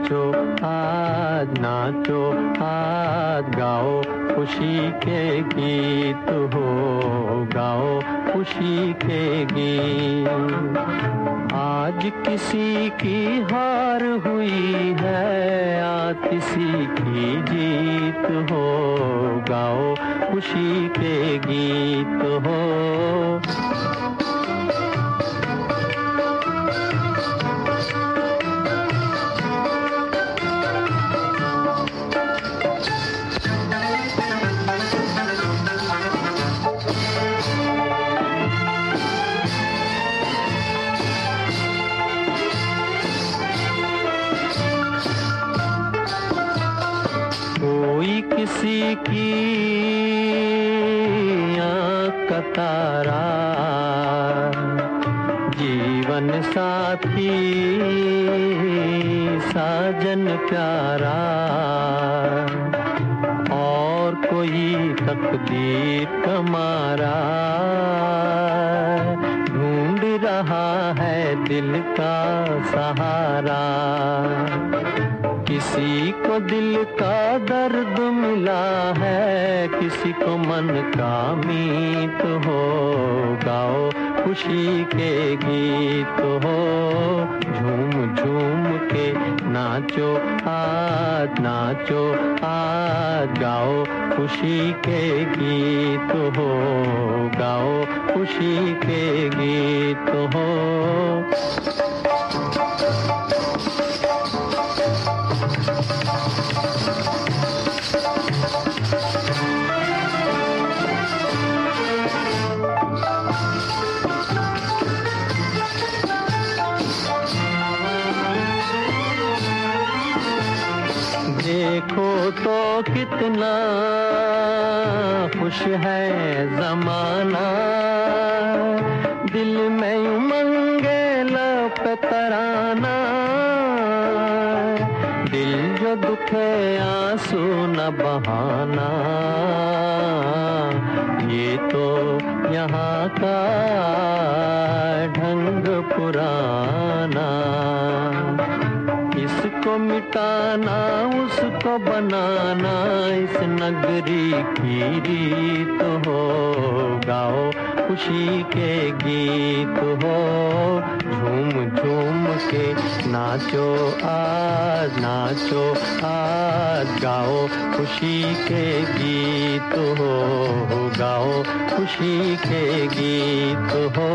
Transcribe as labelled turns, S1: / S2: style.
S1: नाचो, आज नाचो, आज गाओ, खुशी के गीत हो, गाओ, खुशी के गीत। आज किसी की हार हुई है, आज किसी की जीत हो, गाओ, खुशी के गीत हो। किसी की आँख का तारा। जीवन साथी, साजन प्यारा। और कोई तकदीर कमारा। ढूंढ रहा है दिल का सहारा। किसी को दिल का दर्द मिला है, किसी को मन का मीत हो, गाओ खुशी के गीत हो। झूम झूम के नाचो आज नाचो आज गाओ खुशी के गीत हो, गाओ खुशी के गीत हो। कितना खुश है जमाना। दिल में उमंगे लब तराना दिल जो दुखे आँसू न बहाना। ये तो यहाँ का इसको मिटाना, उसको बनाना, इस नगरी की रीत हो। गाओ खुशी के गीत हो। झूम झूम के नाचो आज नाचो आज। गाओ खुशी के गीत हो। गाओ खुशी के गीत हो।